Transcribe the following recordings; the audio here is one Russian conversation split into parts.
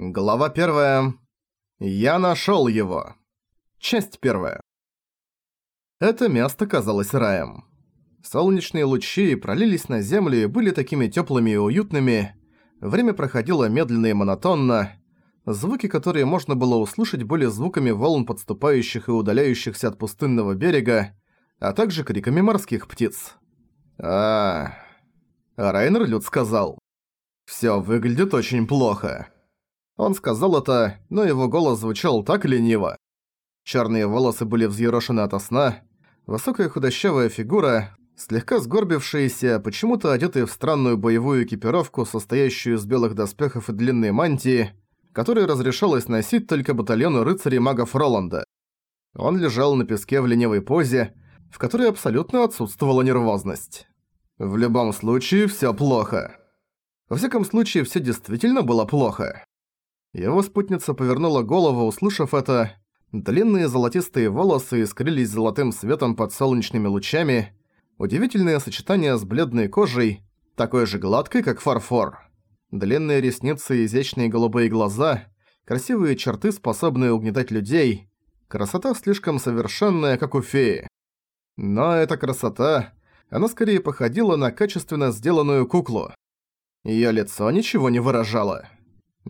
Глава 1. Я нашёл его. Часть 1. Это место казалось раем. Солнечные лучи пролились на землю и были такими тёплыми и уютными. Время проходило медленно и монотонно. Звуки, которые можно было услышать, были звуками волн подступающих и удаляющихся от пустынного берега, а также криками морских птиц. а Райнер Люд сказал. «Всё выглядит очень плохо». Он сказал это, но его голос звучал так лениво. Черные волосы были взъерошены ото сна, высокая худощавая фигура, слегка сгорбившаяся, почему-то одетая в странную боевую экипировку, состоящую из белых доспехов и длинной мантии, которую разрешалось носить только батальону рыцарей магов Роланда. Он лежал на песке в ленивой позе, в которой абсолютно отсутствовала нервозность. В любом случае, всё плохо. Во всяком случае, всё действительно было плохо. Его спутница повернула голову, услышав это. Длинные золотистые волосы искрились золотым светом под солнечными лучами. Удивительное сочетание с бледной кожей, такой же гладкой, как фарфор. Длинные ресницы и изящные голубые глаза, красивые черты, способные угнетать людей. Красота слишком совершенная, как у феи. Но эта красота, она скорее походила на качественно сделанную куклу. Её лицо ничего не выражало.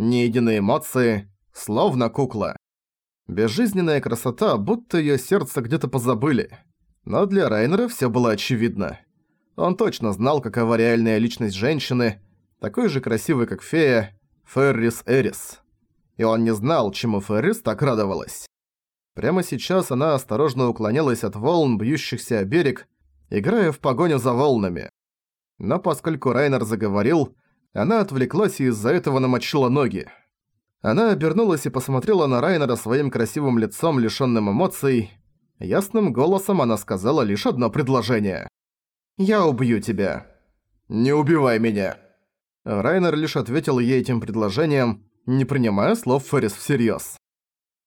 Ни единой эмоции, словно кукла. Безжизненная красота, будто её сердце где-то позабыли. Но для Райнера всё было очевидно. Он точно знал, какова реальная личность женщины, такой же красивой, как фея, Феррис Эрис. И он не знал, чему Феррис так радовалась. Прямо сейчас она осторожно уклонялась от волн, бьющихся о берег, играя в погоню за волнами. Но поскольку Райнер заговорил, она отвлеклась и из-за этого намочила ноги. Она обернулась и посмотрела на Райнера своим красивым лицом, лишённым эмоций. Ясным голосом она сказала лишь одно предложение. «Я убью тебя». «Не убивай меня». Райнер лишь ответил ей этим предложением, не принимая слов Феррис всерьёз.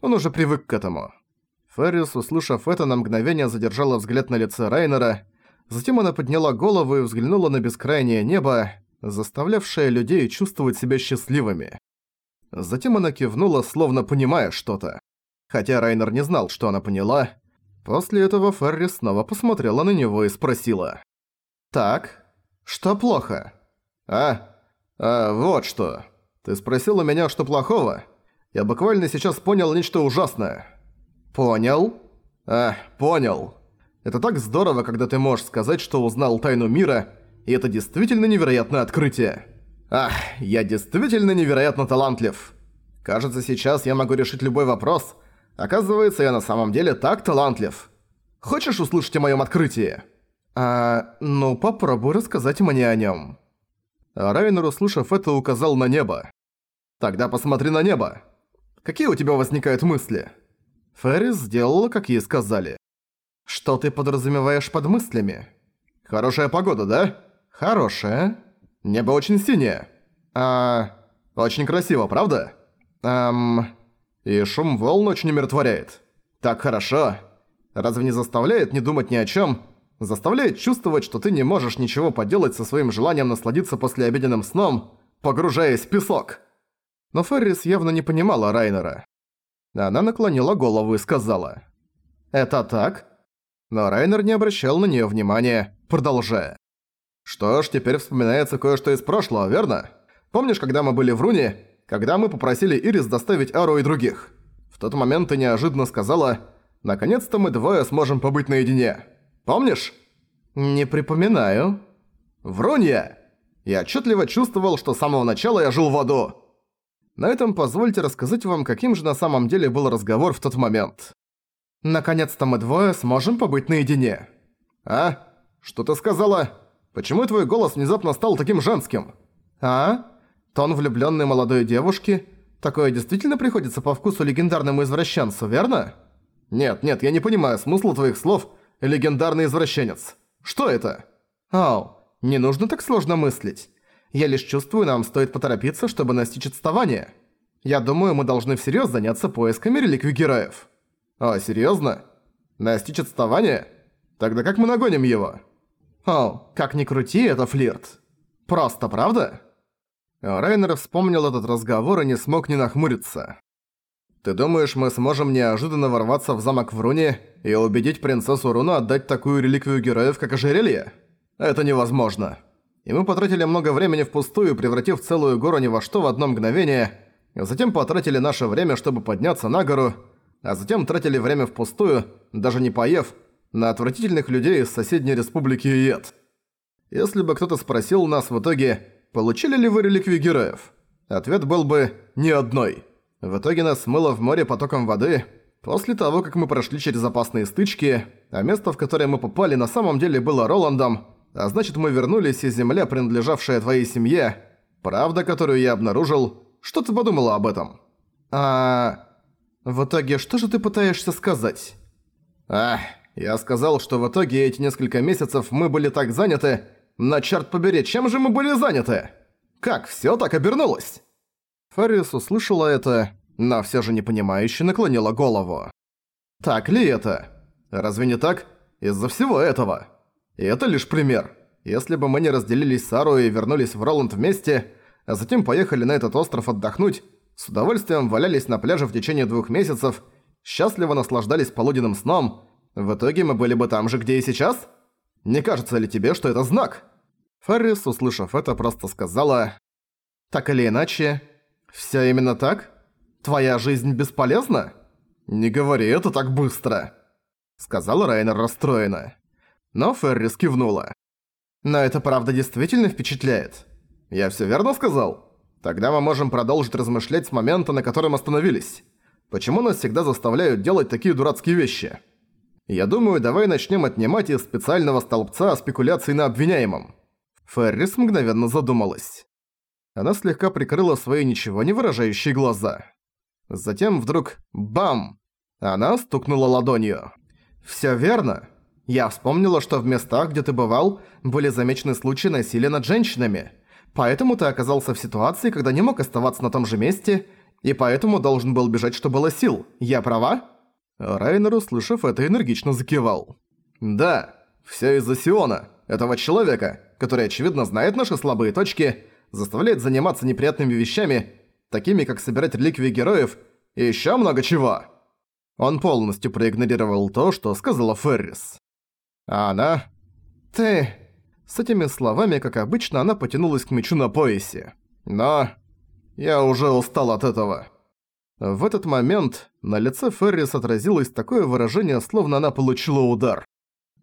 Он уже привык к этому. Феррис, услышав это, на мгновение задержала взгляд на лице Райнера, затем она подняла голову и взглянула на бескрайнее небо, заставлявшая людей чувствовать себя счастливыми. Затем она кивнула, словно понимая что-то. Хотя Райнер не знал, что она поняла. После этого Ферри снова посмотрела на него и спросила. «Так, что плохо?» «А? А, вот что. Ты спросил у меня, что плохого? Я буквально сейчас понял нечто ужасное». «Понял?» «А, понял. Это так здорово, когда ты можешь сказать, что узнал тайну мира, и это действительно невероятное открытие. Ах, я действительно невероятно талантлив. Кажется, сейчас я могу решить любой вопрос. Оказывается, я на самом деле так талантлив. Хочешь услышать о моем открытии? А, ну попробуй рассказать мне о нем. Райнер, услышав это, указал на небо. Тогда посмотри на небо. Какие у тебя возникают мысли? Феррис сделала, как ей сказали. Что ты подразумеваешь под мыслями? Хорошая погода, да? Хорошая. Небо очень синее. А... Очень красиво, правда? Эм... И шум волн очень умиротворяет. Так хорошо. Разве не заставляет не думать ни о чем? Заставляет чувствовать, что ты не можешь ничего поделать со своим желанием насладиться послеобеденным сном, погружаясь в песок. Но Феррис явно не понимала Райнера. Она наклонила голову и сказала. «Это так?» Но Райнер не обращал на нее внимания, продолжая. Что ж, теперь вспоминается кое-что из прошлого, верно? Помнишь, когда мы были в Руне, когда мы попросили Ирис доставить Ару и других? В тот момент ты неожиданно сказала «Наконец-то мы двое сможем побыть наедине». Помнишь? Не припоминаю. Врунья! Я отчетливо чувствовал, что с самого начала я жил в аду. На этом позвольте рассказать вам, каким же на самом деле был разговор в тот момент. Наконец-то мы двое сможем побыть наедине. А? Что ты сказала? Почему твой голос внезапно стал таким женским? А? Тон влюблённой молодой девушки? Такое действительно приходится по вкусу легендарному извращенцу, верно? Нет, нет, я не понимаю смысла твоих слов «легендарный извращенец». Что это? Ау, не нужно так сложно мыслить. Я лишь чувствую, нам стоит поторопиться, чтобы настичь отставание. Я думаю, мы должны всерьёз заняться поисками реликвий героев. А, серьёзно? Настичь отставание? Тогда как мы нагоним его? О, как ни крути, это флирт. Просто, правда? Райнер вспомнил этот разговор и не смог не нахмуриться. «Ты думаешь, мы сможем неожиданно ворваться в замок Вруни и убедить принцессу Руну отдать такую реликвию героев, как ожерелье? Это невозможно. И мы потратили много времени впустую, превратив целую гору ни во что в одно мгновение, затем потратили наше время, чтобы подняться на гору, а затем тратили время впустую, даже не поев, на отвратительных людей из соседней республики Иет. Если бы кто-то спросил нас в итоге, получили ли вы реликвию героев, ответ был бы «ни одной». В итоге нас смыло в море потоком воды, после того, как мы прошли через опасные стычки, а место, в которое мы попали, на самом деле было Роландом, а значит мы вернулись, и земля, принадлежавшая твоей семье, правда, которую я обнаружил, что ты подумала об этом? А... В итоге, что же ты пытаешься сказать? Ах, я сказал, что в итоге эти несколько месяцев мы были так заняты, но черт побери, чем же мы были заняты? Как всё так обернулось? Фаррис услышала это, но все же непонимающе наклонила голову. Так ли это? Разве не так? Из-за всего этого. И это лишь пример. Если бы мы не разделились с Ару и вернулись в Роланд вместе, а затем поехали на этот остров отдохнуть, с удовольствием валялись на пляже в течение двух месяцев, счастливо наслаждались полуденным сном, в итоге мы были бы там же, где и сейчас? Не кажется ли тебе, что это знак?» Феррис, услышав это, просто сказала «Так или иначе, «Всё именно так? Твоя жизнь бесполезна?» «Не говори это так быстро», — сказал Райнер расстроенно. Но Феррис кивнула. «Но это правда действительно впечатляет. Я всё верно сказал? Тогда мы можем продолжить размышлять с момента, на котором остановились. Почему нас всегда заставляют делать такие дурацкие вещи? Я думаю, давай начнём отнимать из специального столбца спекуляции на обвиняемом». Феррис мгновенно задумалась. Она слегка прикрыла свои ничего не выражающие глаза. Затем вдруг бам! Она стукнула ладонью. «Всё верно. Я вспомнила, что в местах, где ты бывал, были замечены случаи насилия над женщинами. Поэтому ты оказался в ситуации, когда не мог оставаться на том же месте, и поэтому должен был бежать, что было сил. Я права?» Райнер, услышав это, энергично закивал. «Да, всё из-за Сиона, этого человека, который, очевидно, знает наши слабые точки заставляет заниматься неприятными вещами, такими как собирать реликвии героев и ещё много чего. Он полностью проигнорировал то, что сказала Феррис. А она... «Ты...» С этими словами, как обычно, она потянулась к мечу на поясе. Но... Я уже устал от этого. В этот момент на лице Феррис отразилось такое выражение, словно она получила удар.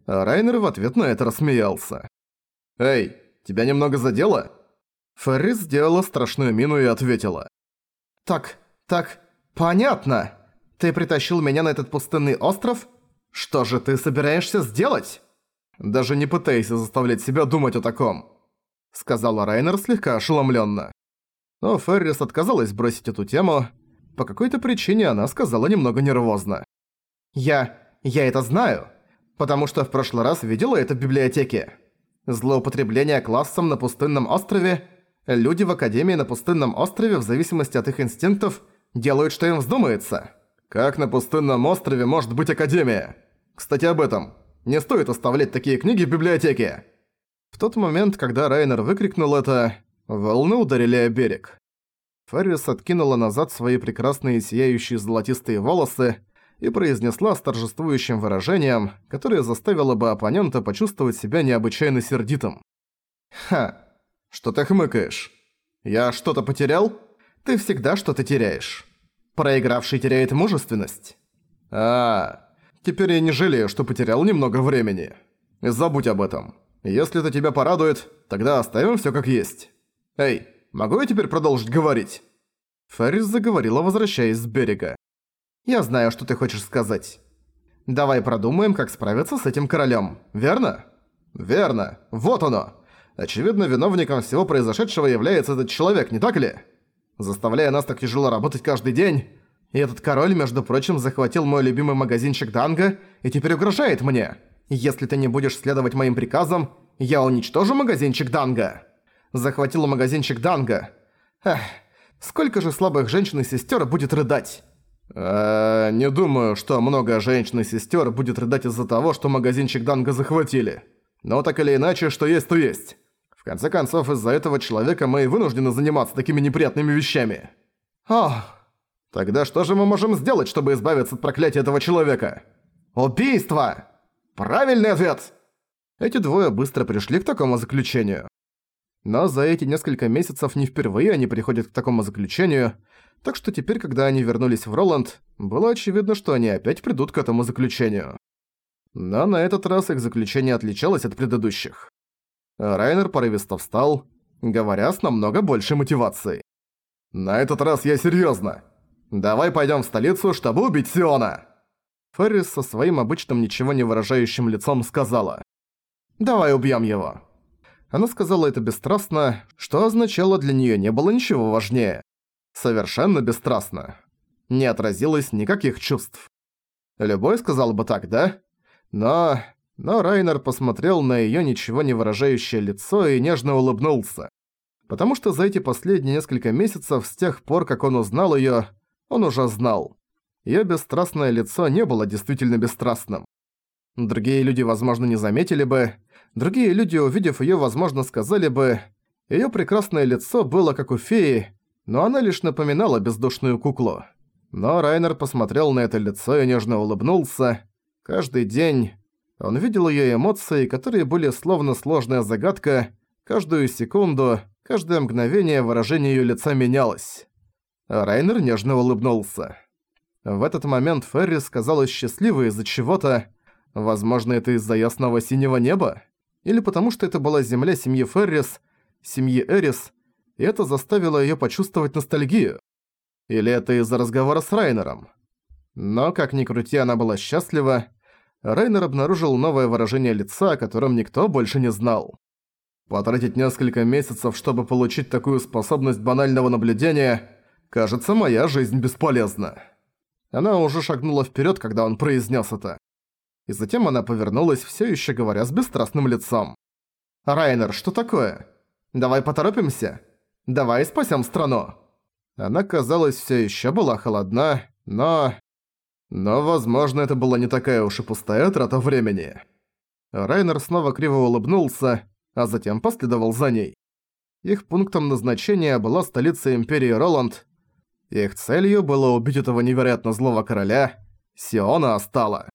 А Райнер в ответ на это рассмеялся. «Эй, тебя немного задело?» Феррис сделала страшную мину и ответила. «Так, так, понятно. Ты притащил меня на этот пустынный остров? Что же ты собираешься сделать?» «Даже не пытайся заставлять себя думать о таком», — сказала Райнер слегка ошеломленно. Но Феррис отказалась бросить эту тему. По какой-то причине она сказала немного нервозно. «Я... я это знаю, потому что в прошлый раз видела это в библиотеке. Злоупотребление классом на пустынном острове Люди в Академии на пустынном острове, в зависимости от их инстинктов, делают, что им вздумается. Как на пустынном острове может быть Академия? Кстати, об этом. Не стоит оставлять такие книги в библиотеке. В тот момент, когда Райнер выкрикнул это, волны ударили о берег. Феррис откинула назад свои прекрасные сияющие золотистые волосы и произнесла с торжествующим выражением, которое заставило бы оппонента почувствовать себя необычайно сердитым. «Ха, «Что ты хмыкаешь? Я что-то потерял?» «Ты всегда что-то теряешь. Проигравший теряет мужественность». «А, теперь я не жалею, что потерял немного времени. Забудь об этом. Если это тебя порадует, тогда оставим всё как есть. Эй, могу я теперь продолжить говорить?» Феррис заговорила, возвращаясь с берега. «Я знаю, что ты хочешь сказать. Давай продумаем, как справиться с этим королем, верно?» «Верно. Вот оно. Очевидно, виновником всего произошедшего является этот человек, не так ли? Заставляя нас так тяжело работать каждый день. И этот король, между прочим, захватил мой любимый магазинчик Данга и теперь угрожает мне. Если ты не будешь следовать моим приказам, я уничтожу магазинчик Данга. Захватил магазинчик Данга. Эх, сколько же слабых женщин и сестер будет рыдать? Э, не думаю, что много женщин и сестер будет рыдать из-за того, что магазинчик Данга захватили. Но так или иначе, что есть, то есть конце концов, из-за этого человека мы и вынуждены заниматься такими неприятными вещами. Ох, тогда что же мы можем сделать, чтобы избавиться от проклятия этого человека? Убийство! Правильный ответ! Эти двое быстро пришли к такому заключению. Но за эти несколько месяцев не впервые они приходят к такому заключению, так что теперь, когда они вернулись в Роланд, было очевидно, что они опять придут к этому заключению. Но на этот раз их заключение отличалось от предыдущих. Райнер порывисто встал, говоря с намного большей мотивацией. «На этот раз я серьёзно. Давай пойдём в столицу, чтобы убить Сиона!» Феррис со своим обычным ничего не выражающим лицом сказала. «Давай убьём его». Она сказала это бесстрастно, что означало для неё не было ничего важнее. Совершенно бесстрастно. Не отразилось никаких чувств. Любой сказал бы так, да? Но... Но Райнер посмотрел на её ничего не выражающее лицо и нежно улыбнулся. Потому что за эти последние несколько месяцев, с тех пор, как он узнал её, он уже знал. Её бесстрастное лицо не было действительно бесстрастным. Другие люди, возможно, не заметили бы. Другие люди, увидев её, возможно, сказали бы... Её прекрасное лицо было как у феи, но она лишь напоминала бездушную куклу. Но Райнер посмотрел на это лицо и нежно улыбнулся. Каждый день он видел её эмоции, которые были словно сложная загадка. Каждую секунду, каждое мгновение выражение её лица менялось. Райнер нежно улыбнулся. В этот момент Феррис казалась счастливой из-за чего-то. Возможно, это из-за ясного синего неба? Или потому что это была земля семьи Феррис, семьи Эрис, и это заставило её почувствовать ностальгию? Или это из-за разговора с Райнером? Но, как ни крути, она была счастлива, Райнер обнаружил новое выражение лица, о котором никто больше не знал. Потратить несколько месяцев, чтобы получить такую способность банального наблюдения, кажется, моя жизнь бесполезна. Она уже шагнула вперед, когда он произнес это. И затем она повернулась, все еще говоря с бесстрастным лицом. «Райнер, что такое? Давай поторопимся? Давай спасем страну!» Она, казалось, все еще была холодна, но... Но, возможно, это была не такая уж и пустая трата времени. Райнер снова криво улыбнулся, а затем последовал за ней. Их пунктом назначения была столица Империи Роланд. Их целью было убить этого невероятно злого короля Сиона Астала.